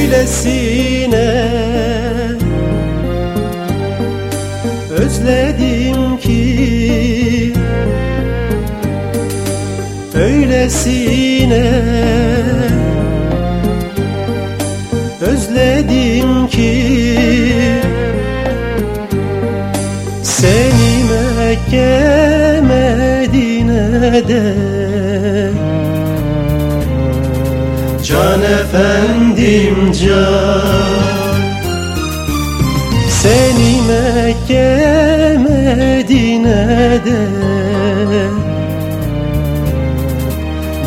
Öylesine özledim ki Öylesine. Özledim ki Seni Mekke Medine'de Can efendim can. Seni Mekke Medine'de.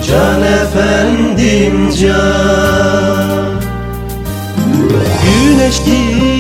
Can efendim can. Güneş gibi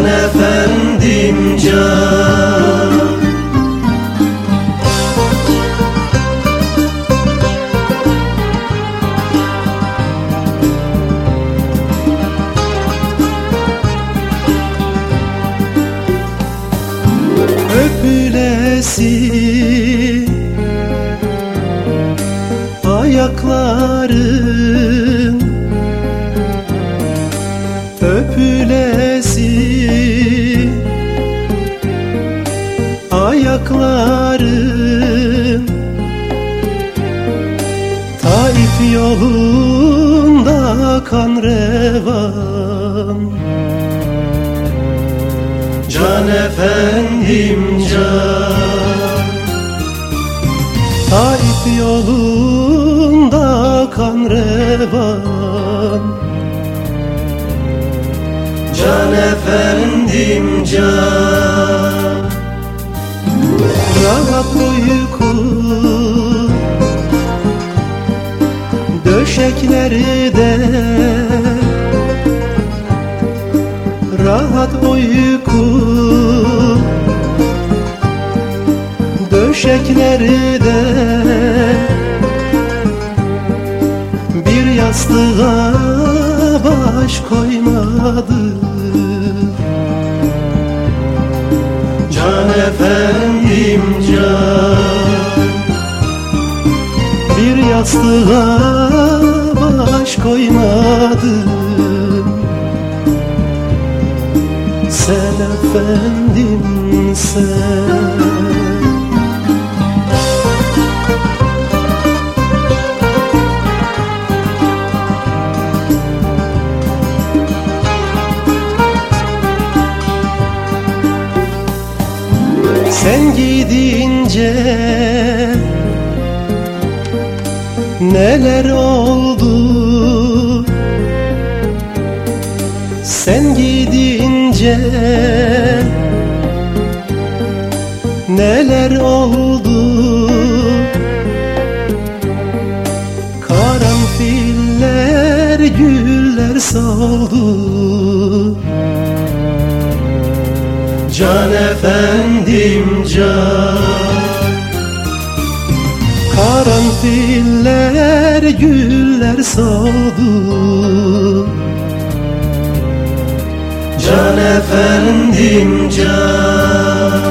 Can efendim can. Öpülesi ayakların ayakların Taif yolunda kan revan. Can efendim can. Taif yolunda kan revan. Can efendim can Rahat uyku Döşeklerde rahat uyku Döşeklerde bir yastığa baş koymadı efendim can. Bir yastığa baş koymadım Sen efendim sen Sen gidince neler oldu? Sen gidince neler oldu? Karanfiller güller soldu Can efendim can. Karanfiller güller soldu Can efendim can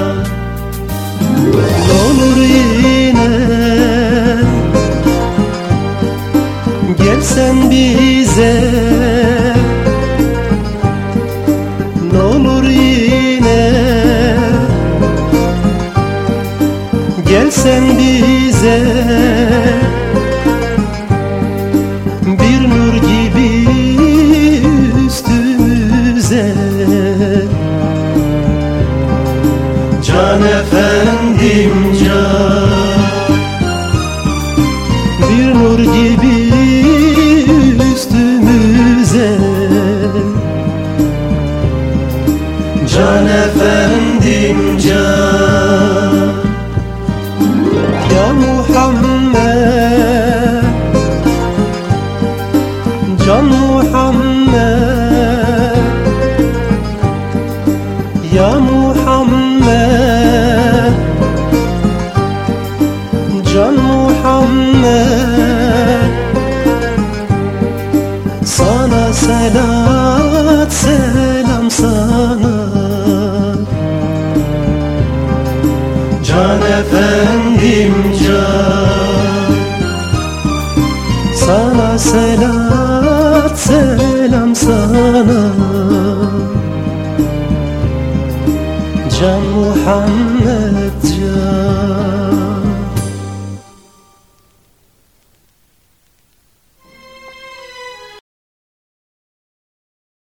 Gelsen bize. Bir nur gibi üstümüze Can efendim can. Bir nur gibi Can Muhammed Ya Muhammed Can Muhammed Sana selat selam sana. Can efendim can. Sana selam. أنا. جان محمد جان